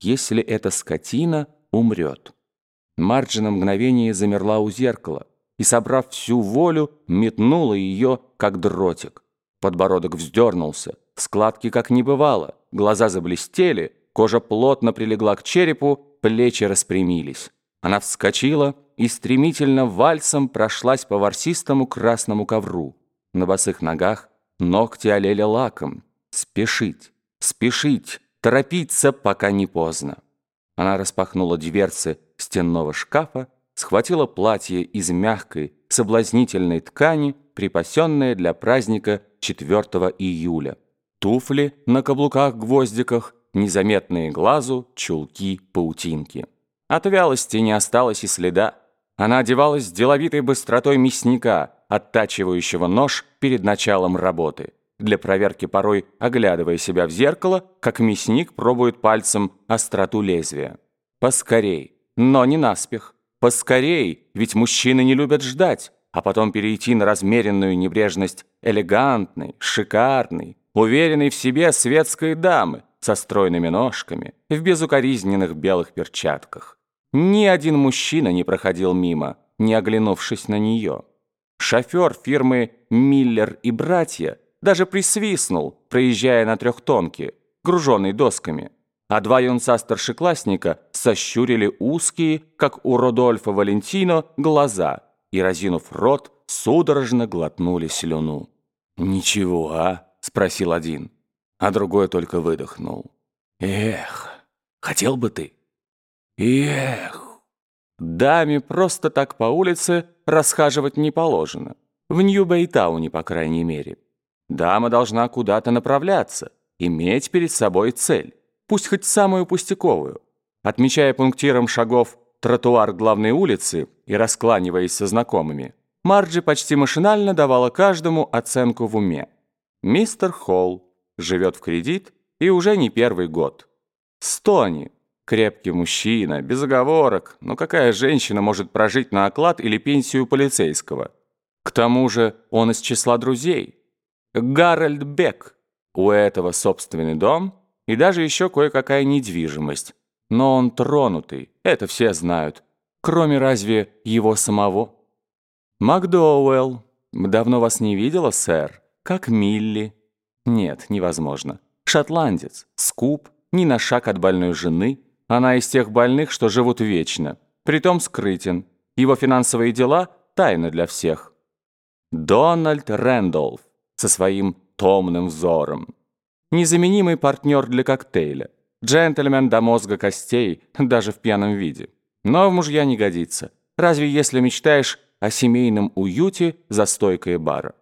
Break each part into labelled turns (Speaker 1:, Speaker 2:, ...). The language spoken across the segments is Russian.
Speaker 1: если эта скотина умрет. Марджи на мгновение замерла у зеркала и, собрав всю волю, метнула ее, как дротик. Подбородок вздернулся, складки как не бывало, глаза заблестели, кожа плотно прилегла к черепу, плечи распрямились. Она вскочила и стремительно вальсом прошлась по ворсистому красному ковру. На босых ногах ногти олели лаком. Спешить, спешить, торопиться, пока не поздно. Она распахнула дверцы стенного шкафа, схватила платье из мягкой, соблазнительной ткани, припасенное для праздника 4 июля. Туфли на каблуках-гвоздиках, незаметные глазу, чулки-паутинки. От вялости не осталось и следа. Она одевалась с деловитой быстротой мясника, оттачивающего нож перед началом работы. Для проверки порой, оглядывая себя в зеркало, как мясник пробует пальцем остроту лезвия. Поскорей, но не наспех. Поскорей, ведь мужчины не любят ждать, а потом перейти на размеренную небрежность элегантной, шикарной, уверенной в себе светской дамы со стройными ножками, в безукоризненных белых перчатках. Ни один мужчина не проходил мимо, не оглянувшись на нее. Шофер фирмы «Миллер и братья» даже присвистнул, проезжая на трехтонке, груженной досками. А два юнца-старшеклассника сощурили узкие, как у Родольфа Валентино, глаза и, разинув рот, судорожно глотнули слюну. «Ничего, а?» — спросил один, а другой только выдохнул. «Эх, хотел бы ты?» Эх! Даме просто так по улице расхаживать не положено. В Нью-Бэйтауне, по крайней мере. Дама должна куда-то направляться, иметь перед собой цель, пусть хоть самую пустяковую. Отмечая пунктиром шагов тротуар главной улицы и раскланиваясь со знакомыми, Марджи почти машинально давала каждому оценку в уме. Мистер Холл живет в кредит и уже не первый год. Стони Крепкий мужчина, без оговорок, но какая женщина может прожить на оклад или пенсию полицейского? К тому же он из числа друзей. Гарольд Бек. У этого собственный дом и даже еще кое-какая недвижимость. Но он тронутый, это все знают. Кроме разве его самого? Макдоуэлл. Давно вас не видела, сэр. Как Милли. Нет, невозможно. Шотландец, скуп, ни на шаг от больной жены – она из тех больных, что живут вечно. Притом скрытен. Его финансовые дела – тайна для всех. Дональд Рэндолф со своим томным взором. Незаменимый партнер для коктейля. Джентльмен до мозга костей, даже в пьяном виде. Но в мужья не годится. Разве если мечтаешь о семейном уюте за стойкой бара?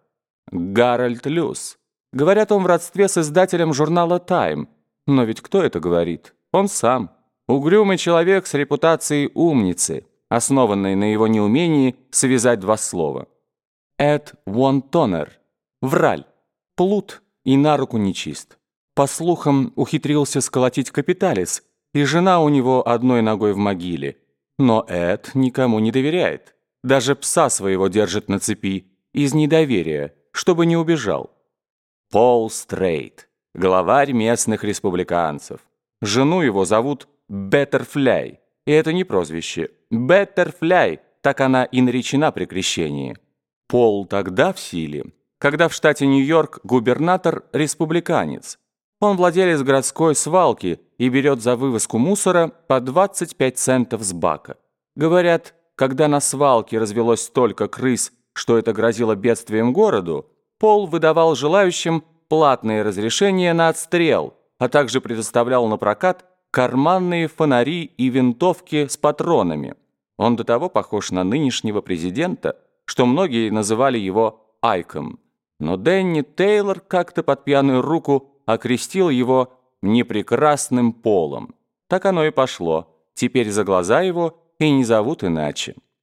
Speaker 1: Гарольд Люс. Говорят, он в родстве с издателем журнала «Тайм». Но ведь кто это говорит? Он сам. Угрюмый человек с репутацией умницы, основанной на его неумении связать два слова. Эд Вонтонер, враль, плут и на руку нечист. По слухам, ухитрился сколотить капиталис, и жена у него одной ногой в могиле. Но Эд никому не доверяет. Даже пса своего держит на цепи, из недоверия, чтобы не убежал. Пол Стрейт, главарь местных республиканцев. Жену его зовут Беттерфляй. И это не прозвище. Беттерфляй, так она и наречена при крещении. Пол тогда в силе, когда в штате Нью-Йорк губернатор республиканец. Он владелец городской свалки и берет за вывозку мусора по 25 центов с бака. Говорят, когда на свалке развелось столько крыс, что это грозило бедствием городу, Пол выдавал желающим платные разрешения на отстрел, а также предоставлял на прокат карманные фонари и винтовки с патронами. Он до того похож на нынешнего президента, что многие называли его Айком. Но Дэнни Тейлор как-то под пьяную руку окрестил его непрекрасным полом. Так оно и пошло. Теперь за глаза его и не зовут иначе.